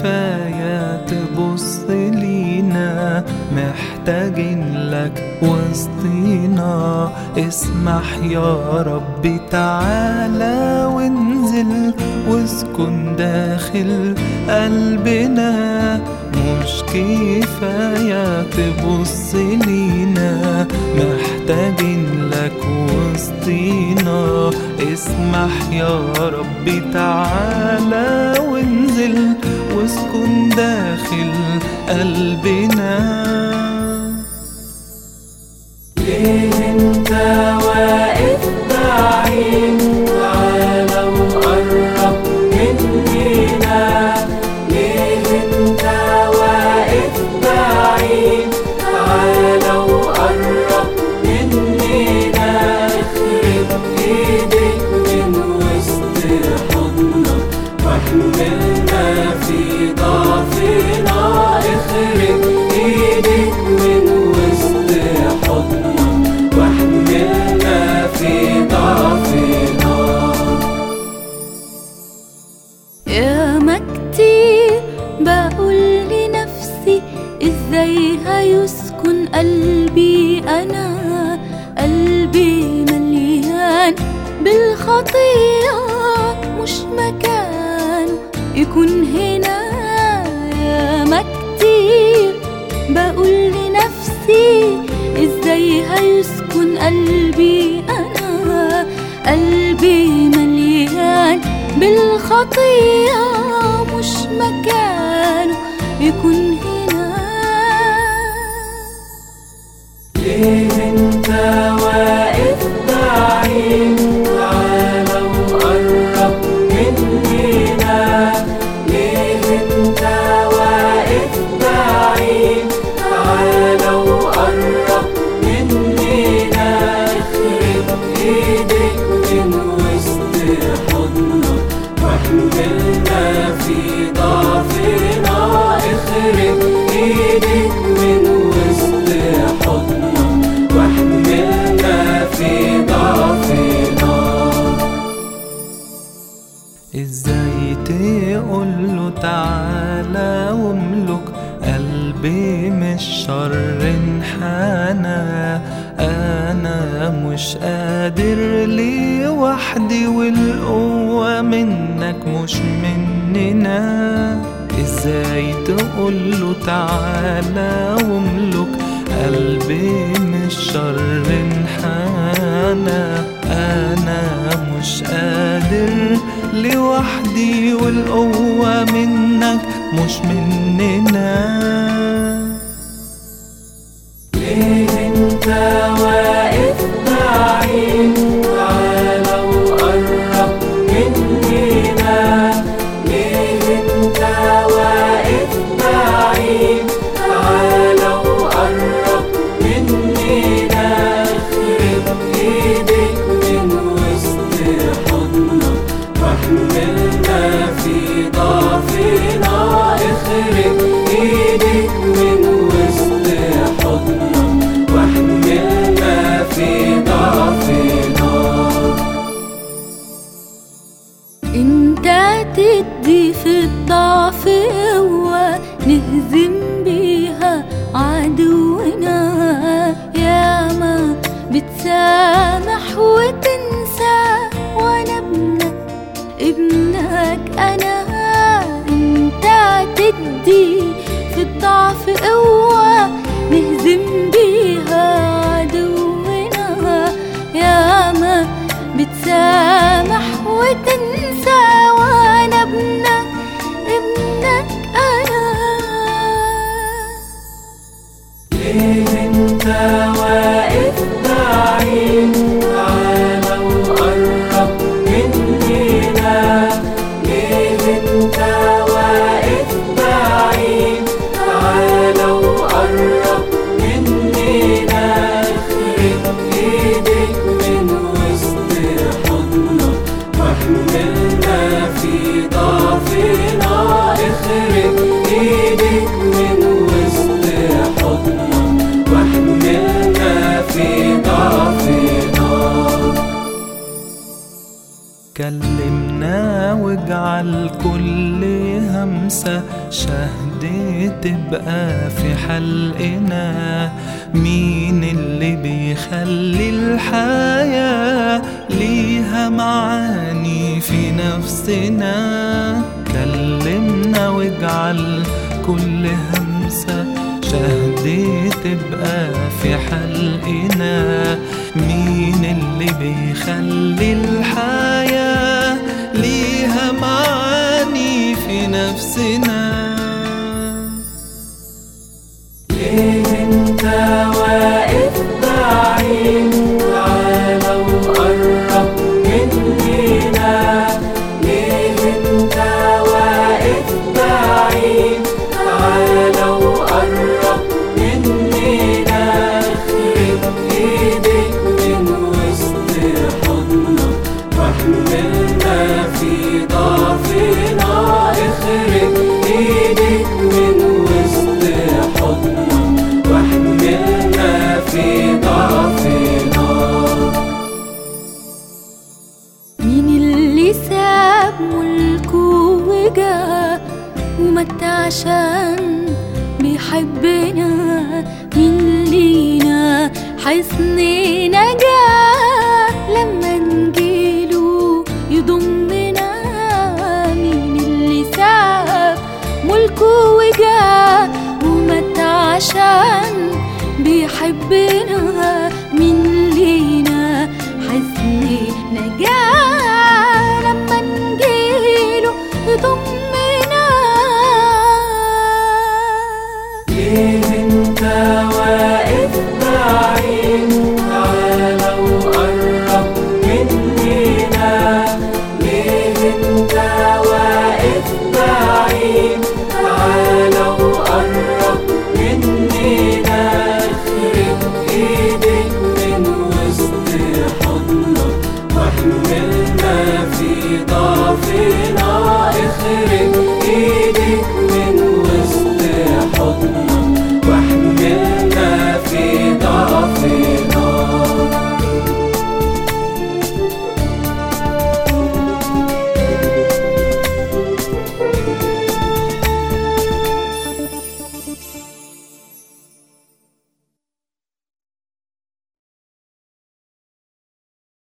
كفاية تبص لينا محتاجين لك وسطينا. اسمح يا رب تعالى وانزل واسكن داخل قلبنا. مش كفاية تبص لينا محتاجين لك وسطينا. اسمح يا رب تعالى وانزل واسكن داخل قلبنا. ليه انت بالخطية مش مكانه يكون هنا يا ما كتير. بقول لنفسي إزاي هيسكن قلبي أنا؟ قلبي مليان. بالخطية مش مكانه يكون هنا. ليه انت تقوله تعالى واملك قلبي مش شر انحنى أنا مش قادر لوحدي والقوة منك مش مننا. إزاي تقوله تعالى واملك قلبي مش شر انحنى والقوة منك مش مننا تدي في الضعف قوة نهزم بيها عدونا. يا ما بتسامح وتنسى وأنا ابنك ابنك أنا. انت تدي في الضعف قوة كلمنا واجعل كل همسة شهد تبقى في حلقنا. مين اللي بيخلي الحياة ليها معاني في نفسنا؟ كلمنا واجعل كل همسة شهد تبقى في حلقنا. مين اللي بيخلي الحياة في عشان بيحبنا مين لينا حسن نجاة لما نجيله يضمنا مين اللي ساب ملكه وجا ومات عشان بيحبنا مين